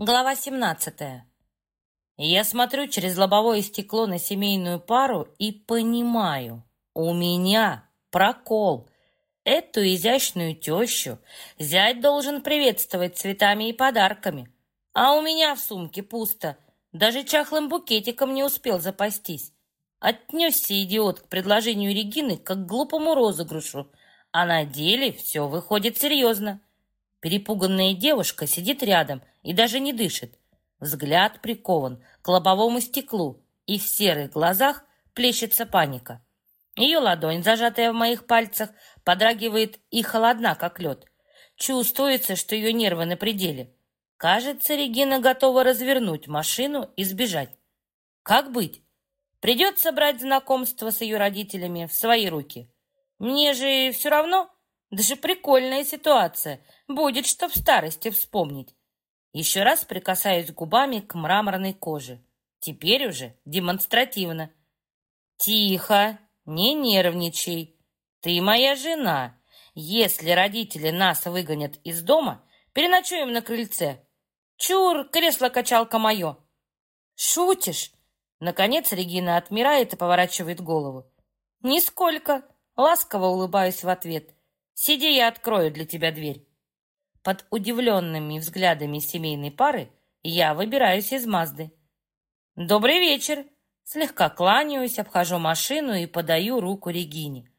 Глава 17. Я смотрю через лобовое стекло на семейную пару и понимаю, у меня прокол. Эту изящную тещу зять должен приветствовать цветами и подарками. А у меня в сумке пусто. Даже чахлым букетиком не успел запастись. Отнесся идиот к предложению Регины как к глупому розыгрышу. А на деле все выходит серьезно. Перепуганная девушка сидит рядом и даже не дышит. Взгляд прикован к лобовому стеклу, и в серых глазах плещется паника. Ее ладонь, зажатая в моих пальцах, подрагивает и холодна, как лед. Чувствуется, что ее нервы на пределе. Кажется, Регина готова развернуть машину и сбежать. Как быть? Придется брать знакомство с ее родителями в свои руки. Мне же все равно, даже прикольная ситуация. Будет что в старости вспомнить. Еще раз прикасаюсь губами к мраморной коже. Теперь уже демонстративно. Тихо, не нервничай. Ты моя жена. Если родители нас выгонят из дома, переночуем на крыльце. Чур, кресло-качалка мое. Шутишь? Наконец Регина отмирает и поворачивает голову. Нисколько. Ласково улыбаюсь в ответ. Сиди, я открою для тебя дверь. Под удивленными взглядами семейной пары я выбираюсь из Мазды. «Добрый вечер!» Слегка кланяюсь, обхожу машину и подаю руку Регине.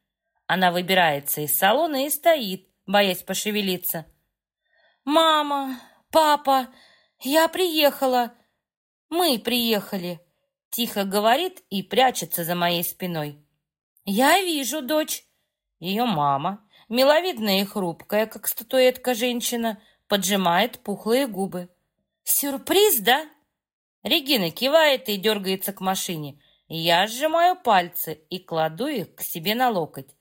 Она выбирается из салона и стоит, боясь пошевелиться. «Мама, папа, я приехала. Мы приехали», — тихо говорит и прячется за моей спиной. «Я вижу, дочь». Ее мама, миловидная и хрупкая, как статуэтка женщина, поджимает пухлые губы. «Сюрприз, да?» Регина кивает и дергается к машине. Я сжимаю пальцы и кладу их к себе на локоть.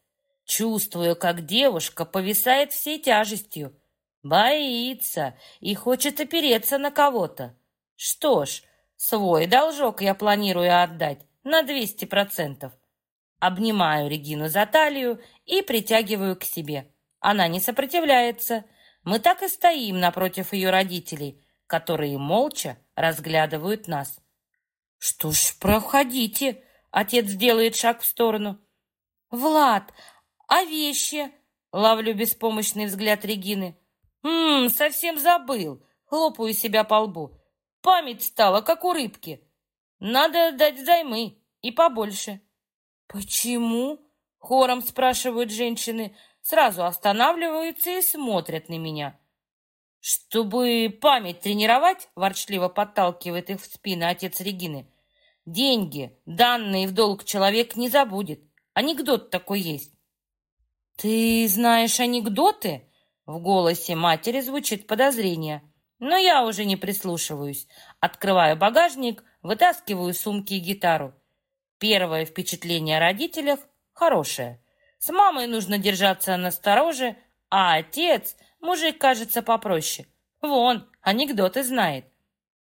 Чувствую, как девушка повисает всей тяжестью. Боится и хочет опереться на кого-то. Что ж, свой должок я планирую отдать на двести процентов. Обнимаю Регину за талию и притягиваю к себе. Она не сопротивляется. Мы так и стоим напротив ее родителей, которые молча разглядывают нас. «Что ж, проходите!» Отец делает шаг в сторону. «Влад, а вещи?» Ловлю беспомощный взгляд Регины. «Ммм, совсем забыл!» Хлопаю себя по лбу. Память стала, как у рыбки. Надо дать займы и побольше. «Почему?» — хором спрашивают женщины, сразу останавливаются и смотрят на меня. «Чтобы память тренировать», — ворчливо подталкивает их в спину отец Регины, «деньги, данные в долг человек не забудет. Анекдот такой есть». «Ты знаешь анекдоты?» В голосе матери звучит подозрение, но я уже не прислушиваюсь. Открываю багажник, вытаскиваю сумки и гитару. Первое впечатление о родителях хорошее. С мамой нужно держаться настороже, а отец, мужик, кажется, попроще. Вон, анекдоты знает.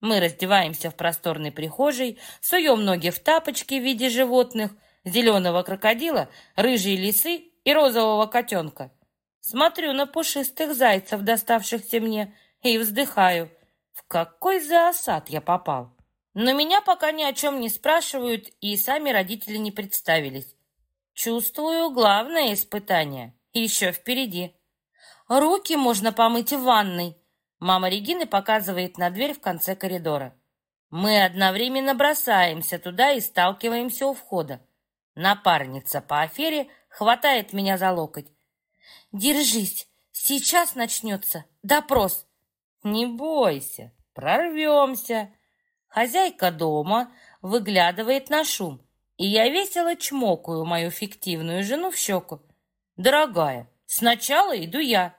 Мы раздеваемся в просторной прихожей, суем ноги в тапочки в виде животных, зеленого крокодила, рыжей лисы и розового котенка. Смотрю на пушистых зайцев, доставшихся мне, и вздыхаю. В какой зоосад я попал? Но меня пока ни о чем не спрашивают, и сами родители не представились. Чувствую главное испытание. Еще впереди. Руки можно помыть в ванной. Мама Регины показывает на дверь в конце коридора. Мы одновременно бросаемся туда и сталкиваемся у входа. Напарница по афере хватает меня за локоть. «Держись, сейчас начнется допрос». «Не бойся, прорвемся». Хозяйка дома выглядывает на шум, и я весело чмокаю мою фиктивную жену в щеку. «Дорогая, сначала иду я».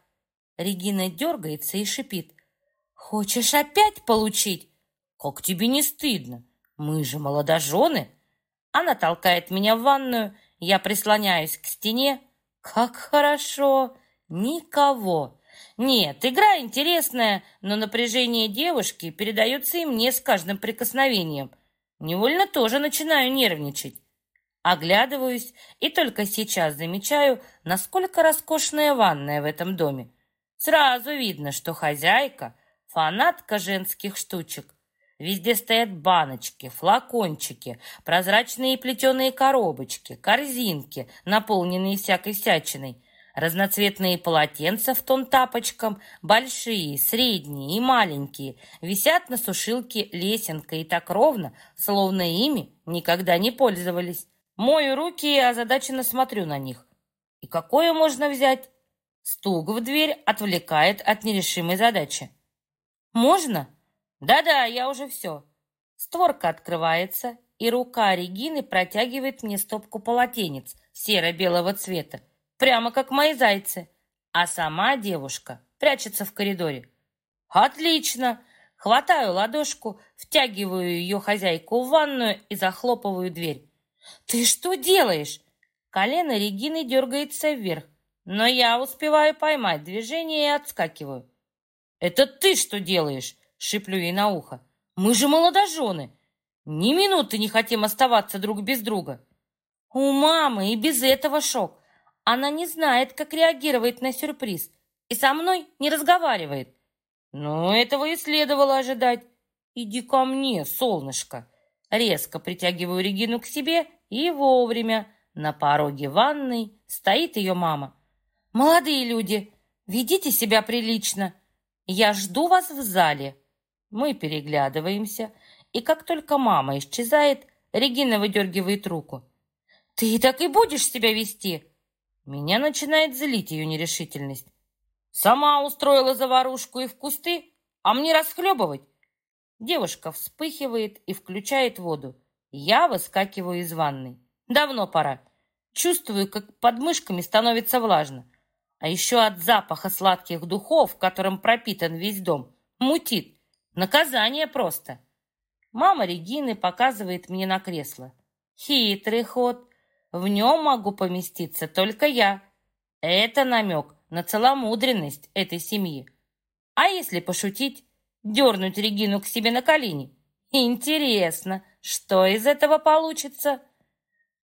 Регина дергается и шипит. «Хочешь опять получить? Как тебе не стыдно? Мы же молодожены». Она толкает меня в ванную, я прислоняюсь к стене. «Как хорошо! Никого!» Нет, игра интересная, но напряжение девушки передается и мне с каждым прикосновением. Невольно тоже начинаю нервничать. Оглядываюсь и только сейчас замечаю, насколько роскошная ванная в этом доме. Сразу видно, что хозяйка Фанатка женских штучек. Везде стоят баночки, флакончики, прозрачные плетеные коробочки, корзинки, наполненные всякой всячиной, разноцветные полотенца в тон тапочкам, большие, средние и маленькие, висят на сушилке лесенкой и так ровно, словно ими никогда не пользовались. Мою руки и озадаченно смотрю на них. И какое можно взять? Стук в дверь отвлекает от нерешимой задачи. «Можно?» «Да-да, я уже все». Створка открывается, и рука Регины протягивает мне стопку полотенец серо-белого цвета, прямо как мои зайцы. А сама девушка прячется в коридоре. «Отлично!» Хватаю ладошку, втягиваю ее хозяйку в ванную и захлопываю дверь. «Ты что делаешь?» Колено Регины дергается вверх, но я успеваю поймать движение и отскакиваю. «Это ты что делаешь?» Шиплю ей на ухо. «Мы же молодожены! Ни минуты не хотим оставаться друг без друга!» У мамы и без этого шок. Она не знает, как реагировать на сюрприз, и со мной не разговаривает. Но этого и следовало ожидать. «Иди ко мне, солнышко!» Резко притягиваю Регину к себе, и вовремя на пороге ванной стоит ее мама. «Молодые люди, ведите себя прилично. Я жду вас в зале». Мы переглядываемся, и как только мама исчезает, Регина выдергивает руку. «Ты так и будешь себя вести?» Меня начинает злить ее нерешительность. «Сама устроила заварушку и в кусты, а мне расхлебывать?» Девушка вспыхивает и включает воду. Я выскакиваю из ванной. Давно пора. Чувствую, как под мышками становится влажно. А еще от запаха сладких духов, которым пропитан весь дом, мутит. Наказание просто. Мама Регины показывает мне на кресло. Хитрый ход. В нем могу поместиться только я. Это намек на целомудренность этой семьи. А если пошутить, дернуть Регину к себе на колени? Интересно, что из этого получится?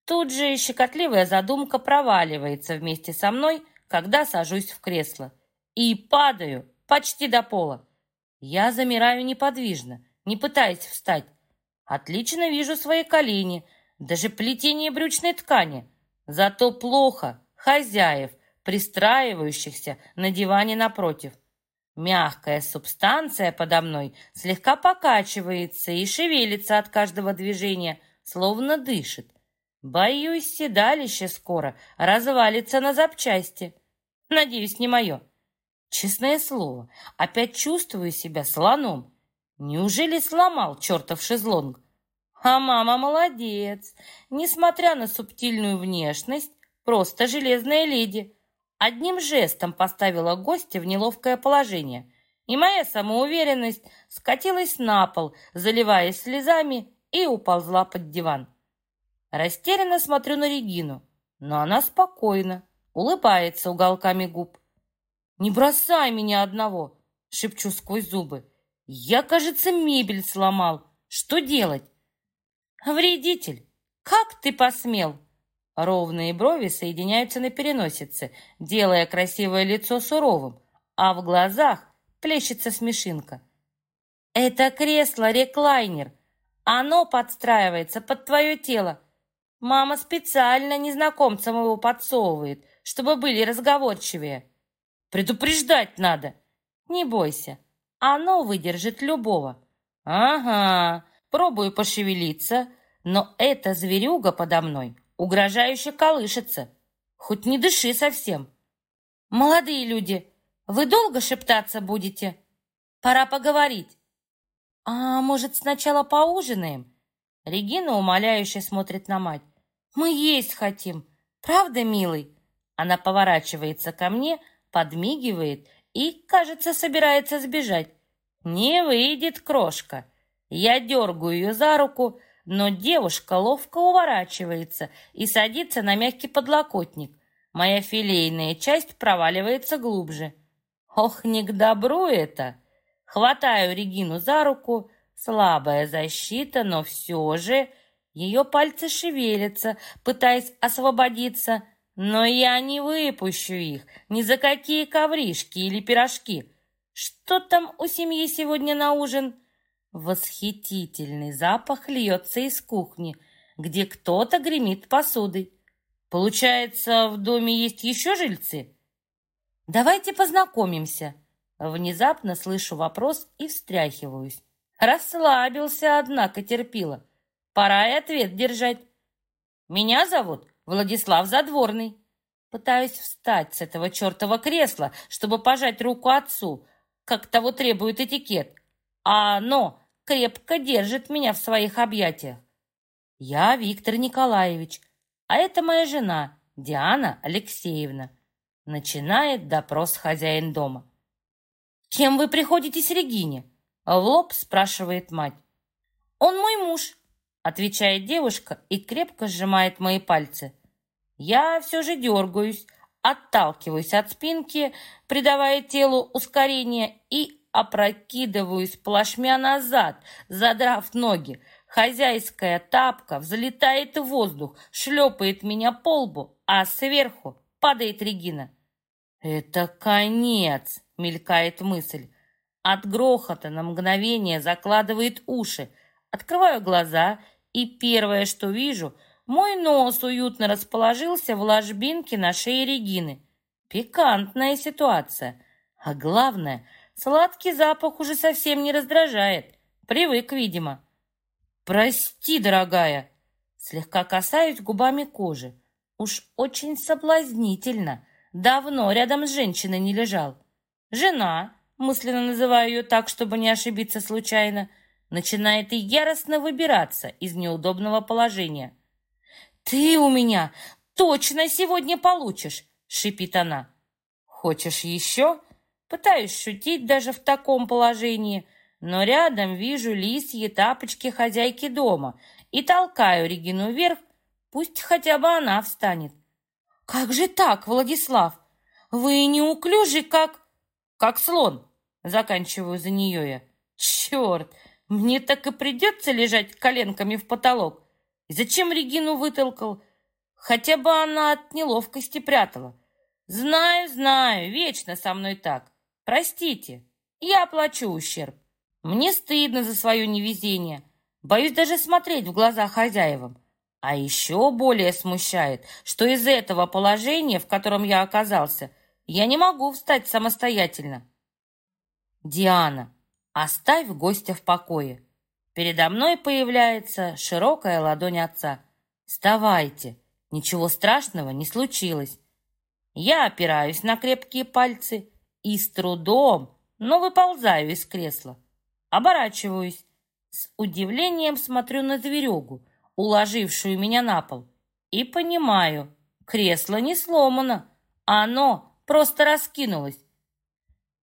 Тут же щекотливая задумка проваливается вместе со мной, когда сажусь в кресло. И падаю почти до пола. Я замираю неподвижно, не пытаясь встать. Отлично вижу свои колени, даже плетение брючной ткани. Зато плохо хозяев, пристраивающихся на диване напротив. Мягкая субстанция подо мной слегка покачивается и шевелится от каждого движения, словно дышит. Боюсь, седалище скоро развалится на запчасти. Надеюсь, не мое. Честное слово, опять чувствую себя слоном. Неужели сломал чертов шезлонг? А мама молодец. Несмотря на субтильную внешность, просто железная леди. Одним жестом поставила гостя в неловкое положение. И моя самоуверенность скатилась на пол, заливаясь слезами, и уползла под диван. Растерянно смотрю на Регину, но она спокойна, улыбается уголками губ. «Не бросай меня одного!» — шепчу сквозь зубы. «Я, кажется, мебель сломал. Что делать?» «Вредитель! Как ты посмел?» Ровные брови соединяются на переносице, делая красивое лицо суровым, а в глазах плещется смешинка. «Это кресло-реклайнер. Оно подстраивается под твое тело. Мама специально незнакомцам его подсовывает, чтобы были разговорчивее». Предупреждать надо. Не бойся, оно выдержит любого. Ага, пробую пошевелиться, но эта зверюга подо мной угрожающе колышется. Хоть не дыши совсем. Молодые люди, вы долго шептаться будете? Пора поговорить. А может, сначала поужинаем? Регина умоляюще смотрит на мать. Мы есть хотим. Правда, милый? Она поворачивается ко мне, подмигивает и, кажется, собирается сбежать. Не выйдет крошка. Я дергаю ее за руку, но девушка ловко уворачивается и садится на мягкий подлокотник. Моя филейная часть проваливается глубже. Ох, не к добру это! Хватаю Регину за руку, слабая защита, но все же ее пальцы шевелятся, пытаясь освободиться, но я не выпущу их ни за какие ковришки или пирожки. Что там у семьи сегодня на ужин? Восхитительный запах льется из кухни, где кто-то гремит посудой. Получается, в доме есть еще жильцы? Давайте познакомимся. Внезапно слышу вопрос и встряхиваюсь. Расслабился, однако, терпила. Пора и ответ держать. Меня зовут Владислав Задворный. Пытаюсь встать с этого чертова кресла, чтобы пожать руку отцу, как того требует этикет. А оно крепко держит меня в своих объятиях. Я Виктор Николаевич, а это моя жена Диана Алексеевна. Начинает допрос хозяин дома. «Кем вы приходитесь Регине?» В лоб спрашивает мать. «Он мой муж», отвечает девушка и крепко сжимает мои пальцы. Я все же дергаюсь, отталкиваюсь от спинки, придавая телу ускорение и опрокидываюсь плашмя назад, задрав ноги. Хозяйская тапка взлетает в воздух, шлепает меня по лбу, а сверху падает Регина. «Это конец!» — мелькает мысль. От грохота на мгновение закладывает уши. Открываю глаза, и первое, что вижу, мой нос уютно расположился в ложбинке на шее Регины. Пикантная ситуация. А главное, сладкий запах уже совсем не раздражает. Привык, видимо. «Прости, дорогая!» Слегка касаюсь губами кожи. Уж очень соблазнительно. Давно рядом с женщиной не лежал. Жена, мысленно называю ее так, чтобы не ошибиться случайно, начинает яростно выбираться из неудобного положения. «Ты у меня точно сегодня получишь!» — шипит она. «Хочешь еще?» Пытаюсь шутить даже в таком положении, но рядом вижу лисьи тапочки хозяйки дома и толкаю Регину вверх, пусть хотя бы она встанет. «Как же так, Владислав? Вы неуклюжи, как...» «Как слон!» — заканчиваю за нее я. «Черт! Мне так и придется лежать коленками в потолок. Зачем Регину вытолкал? Хотя бы она от неловкости прятала. Знаю, знаю, вечно со мной так. Простите, я оплачу ущерб. Мне стыдно за свое невезение. Боюсь даже смотреть в глаза хозяевам. А еще более смущает, что из этого положения, в котором я оказался, я не могу встать самостоятельно. Диана, оставь гостя в покое. Передо мной появляется широкая ладонь отца. Вставайте, ничего страшного не случилось. Я опираюсь на крепкие пальцы и с трудом, но выползаю из кресла. Оборачиваюсь. С удивлением смотрю на зверюгу, уложившую меня на пол. И понимаю, кресло не сломано, оно просто раскинулось.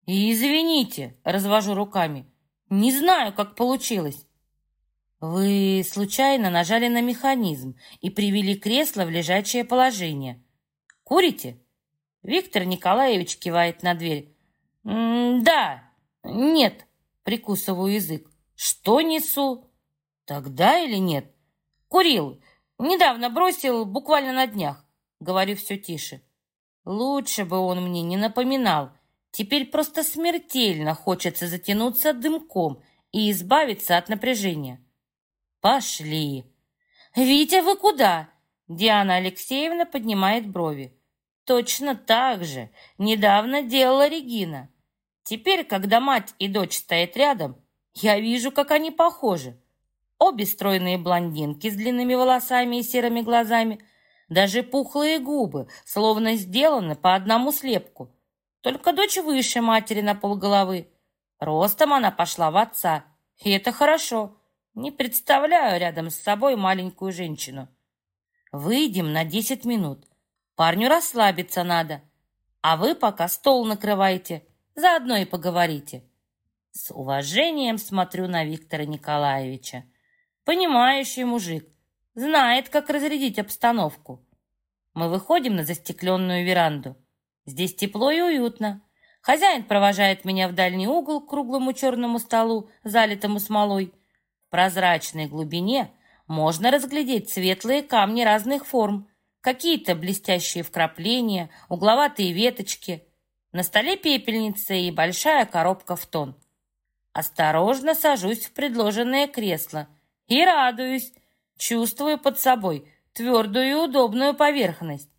«Извините», — развожу руками, — «не знаю, как получилось». «Вы случайно нажали на механизм и привели кресло в лежачее положение. Курите?» Виктор Николаевич кивает на дверь. «Да, нет», — прикусываю язык. «Что несу?» «Тогда или нет?» Курил. Недавно бросил, буквально на днях. Говорю все тише. Лучше бы он мне не напоминал. Теперь просто смертельно хочется затянуться дымком и избавиться от напряжения. Пошли. «Витя, вы куда?» Диана Алексеевна поднимает брови. Точно так же недавно делала Регина. Теперь, когда мать и дочь стоят рядом, я вижу, как они похожи. Обе стройные блондинки с длинными волосами и серыми глазами, даже пухлые губы, словно сделаны по одному слепку. Только дочь выше матери на полголовы. Ростом она пошла в отца, и это хорошо. Не представляю рядом с собой маленькую женщину. Выйдем на десять минут. Парню расслабиться надо. А вы пока стол накрывайте, заодно и поговорите. С уважением смотрю на Виктора Николаевича. Понимающий мужик. Знает, как разрядить обстановку. Мы выходим на застекленную веранду. Здесь тепло и уютно. Хозяин провожает меня в дальний угол к круглому черному столу, залитому смолой. В прозрачной глубине можно разглядеть светлые камни разных форм, какие-то блестящие вкрапления, угловатые веточки. На столе пепельница и большая коробка в тон. Осторожно сажусь в предложенное кресло и радуюсь, чувствую под собой твердую и удобную поверхность.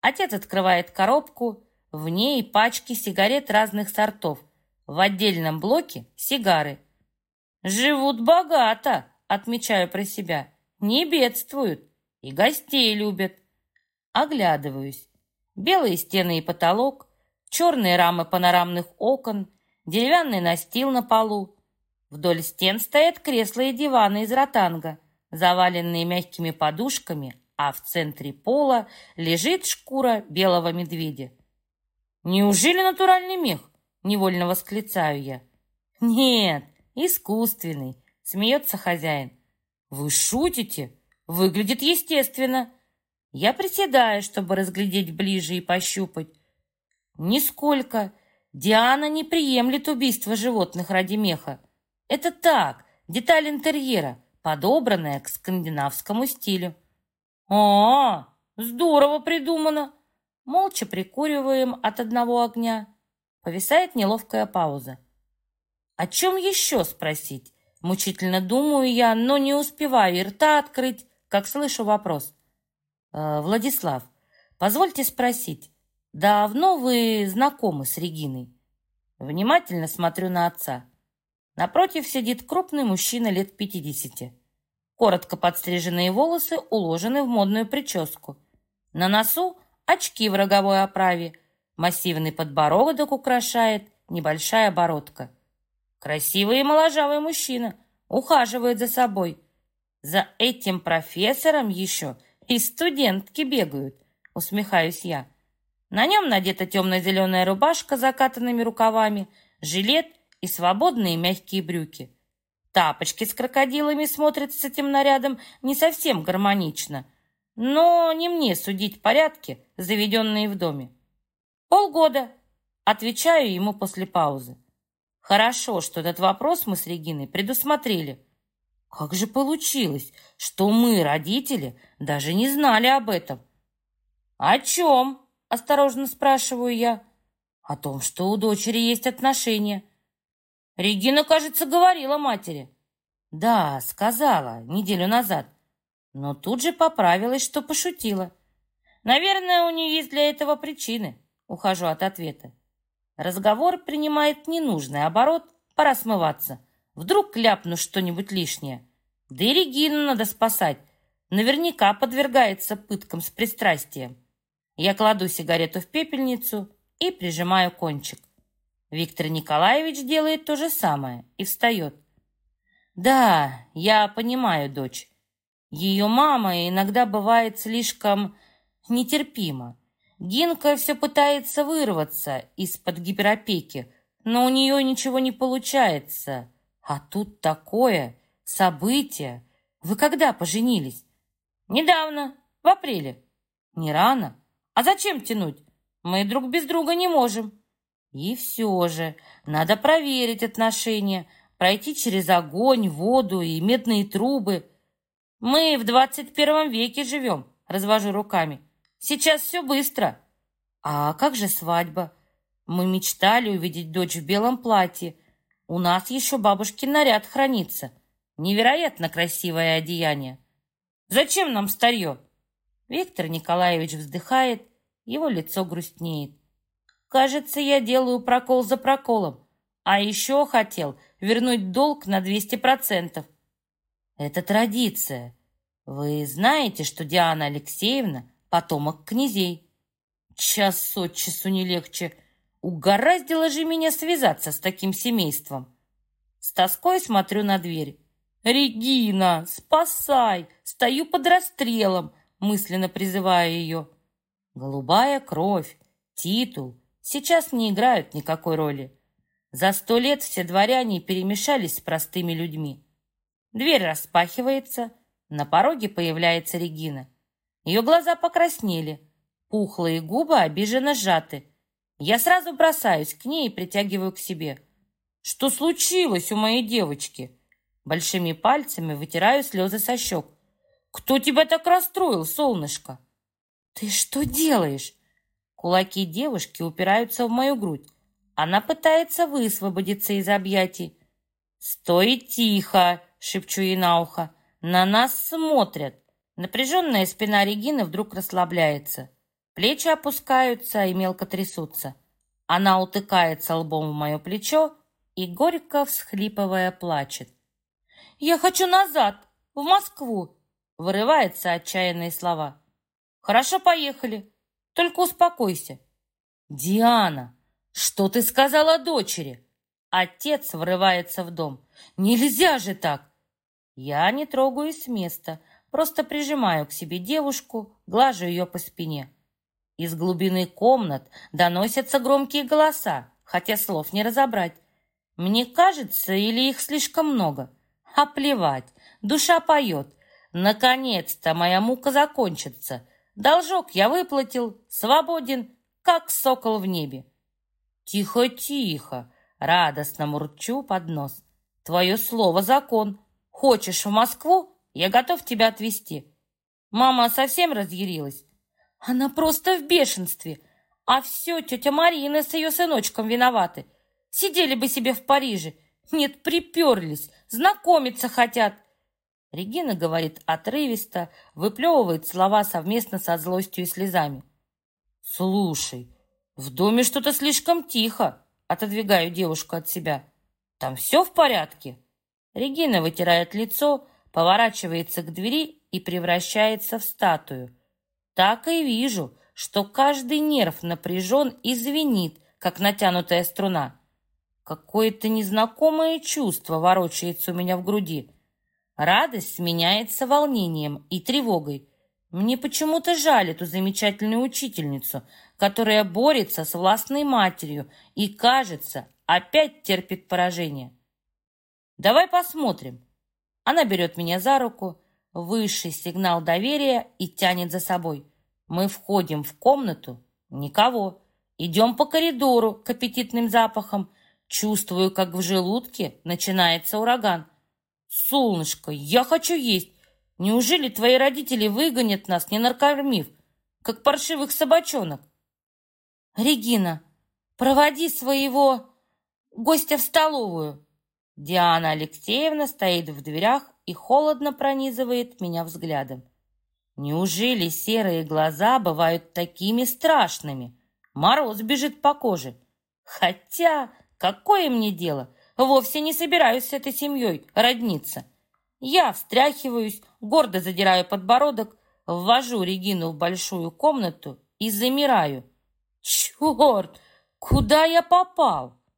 Отец открывает коробку, в ней пачки сигарет разных сортов. В отдельном блоке сигары. Живут богато, отмечаю про себя. Не бедствуют и гостей любят. Оглядываюсь. Белые стены и потолок, черные рамы панорамных окон, деревянный настил на полу. Вдоль стен стоят кресла и диваны из ротанга, заваленные мягкими подушками, а в центре пола лежит шкура белого медведя. «Неужели натуральный мех?» — невольно восклицаю я. «Нет, искусственный», — смеется хозяин. «Вы шутите? Выглядит естественно». Я приседаю, чтобы разглядеть ближе и пощупать. Нисколько. Диана не приемлет убийство животных ради меха. Это так, деталь интерьера, подобранная к скандинавскому стилю. О, здорово придумано. Молча прикуриваем от одного огня. Повисает неловкая пауза. О чем еще спросить? Мучительно думаю я, но не успеваю и рта открыть, как слышу вопрос. «Э, «Владислав, позвольте спросить, давно вы знакомы с Региной?» Внимательно смотрю на отца. Напротив сидит крупный мужчина лет пятидесяти. Коротко подстриженные волосы уложены в модную прическу. На носу очки в роговой оправе, массивный подбородок украшает небольшая бородка. Красивый и моложавый мужчина, ухаживает за собой. За этим профессором еще и студентки бегают, усмехаюсь я. На нем надета темно-зеленая рубашка с закатанными рукавами, жилет и свободные мягкие брюки. Тапочки с крокодилами смотрятся с этим нарядом не совсем гармонично, но не мне судить порядки, заведенные в доме. Полгода, отвечаю ему после паузы. Хорошо, что этот вопрос мы с Региной предусмотрели. Как же получилось, что мы, родители, даже не знали об этом? О чем? Осторожно спрашиваю я. О том, что у дочери есть отношения. Регина, кажется, говорила матери. Да, сказала, неделю назад. Но тут же поправилась, что пошутила. Наверное, у нее есть для этого причины. Ухожу от ответа. Разговор принимает ненужный оборот, пора смываться. Вдруг ляпну что-нибудь лишнее. Да и Регину надо спасать. Наверняка подвергается пыткам с пристрастием. Я кладу сигарету в пепельницу и прижимаю кончик. Виктор Николаевич делает то же самое и встает. Да, я понимаю, дочь. Ее мама иногда бывает слишком нетерпима. Гинка все пытается вырваться из-под гиперопеки, но у нее ничего не получается. А тут такое событие. Вы когда поженились? Недавно, в апреле. Не рано? А зачем тянуть? Мы друг без друга не можем. И все же, надо проверить отношения, пройти через огонь, воду и медные трубы. Мы в двадцать первом веке живем, развожу руками. Сейчас все быстро. А как же свадьба? Мы мечтали увидеть дочь в белом платье. У нас еще бабушкин наряд хранится. Невероятно красивое одеяние. Зачем нам старье? Виктор Николаевич вздыхает, его лицо грустнеет. Кажется, я делаю прокол за проколом. А еще хотел вернуть долг на 200%. Это традиция. Вы знаете, что Диана Алексеевна потомок князей? Час от часу не легче. Угораздило же меня связаться с таким семейством. С тоской смотрю на дверь. «Регина, спасай! Стою под расстрелом!» мысленно призывая ее. Голубая кровь, титул сейчас не играют никакой роли. За сто лет все дворяне перемешались с простыми людьми. Дверь распахивается, на пороге появляется Регина. Ее глаза покраснели, пухлые губы обиженно сжаты. Я сразу бросаюсь к ней и притягиваю к себе. «Что случилось у моей девочки?» Большими пальцами вытираю слезы со щек. «Кто тебя так расстроил, солнышко?» «Ты что делаешь?» Кулаки девушки упираются в мою грудь. Она пытается высвободиться из объятий. «Стой тихо!» — шепчу ей на ухо. «На нас смотрят!» Напряженная спина Регины вдруг расслабляется. Плечи опускаются и мелко трясутся. Она утыкается лбом в мое плечо и, горько всхлипывая, плачет. «Я хочу назад, в Москву!» Вырываются отчаянные слова. «Хорошо, поехали. Только успокойся». «Диана, что ты сказала дочери?» Отец врывается в дом. «Нельзя же так!» Я не трогаюсь с места, просто прижимаю к себе девушку, глажу ее по спине. Из глубины комнат доносятся громкие голоса, хотя слов не разобрать. Мне кажется, или их слишком много. А плевать, душа поет. Наконец-то моя мука закончится. Должок я выплатил, свободен, как сокол в небе. Тихо-тихо, радостно мурчу под нос. Твое слово закон. Хочешь в Москву? Я готов тебя отвезти. Мама совсем разъярилась. Она просто в бешенстве. А все тетя Марина с ее сыночком виноваты. Сидели бы себе в Париже. Нет, приперлись, знакомиться хотят. Регина говорит отрывисто, выплевывает слова совместно со злостью и слезами. «Слушай, в доме что-то слишком тихо», отодвигаю девушку от себя. «Там все в порядке?» Регина вытирает лицо, поворачивается к двери и превращается в статую так и вижу, что каждый нерв напряжен и звенит, как натянутая струна. Какое-то незнакомое чувство ворочается у меня в груди. Радость сменяется волнением и тревогой. Мне почему-то жаль эту замечательную учительницу, которая борется с властной матерью и, кажется, опять терпит поражение. Давай посмотрим. Она берет меня за руку, высший сигнал доверия и тянет за собой. Мы входим в комнату, никого. Идем по коридору к аппетитным запахам. Чувствую, как в желудке начинается ураган. Солнышко, я хочу есть. Неужели твои родители выгонят нас, не накормив, как паршивых собачонок? Регина, проводи своего гостя в столовую. Диана Алексеевна стоит в дверях и холодно пронизывает меня взглядом. Неужели серые глаза бывают такими страшными? Мороз бежит по коже. Хотя, какое мне дело? Вовсе не собираюсь с этой семьей родниться. Я встряхиваюсь, гордо задираю подбородок, ввожу Регину в большую комнату и замираю. Черт, куда я попал?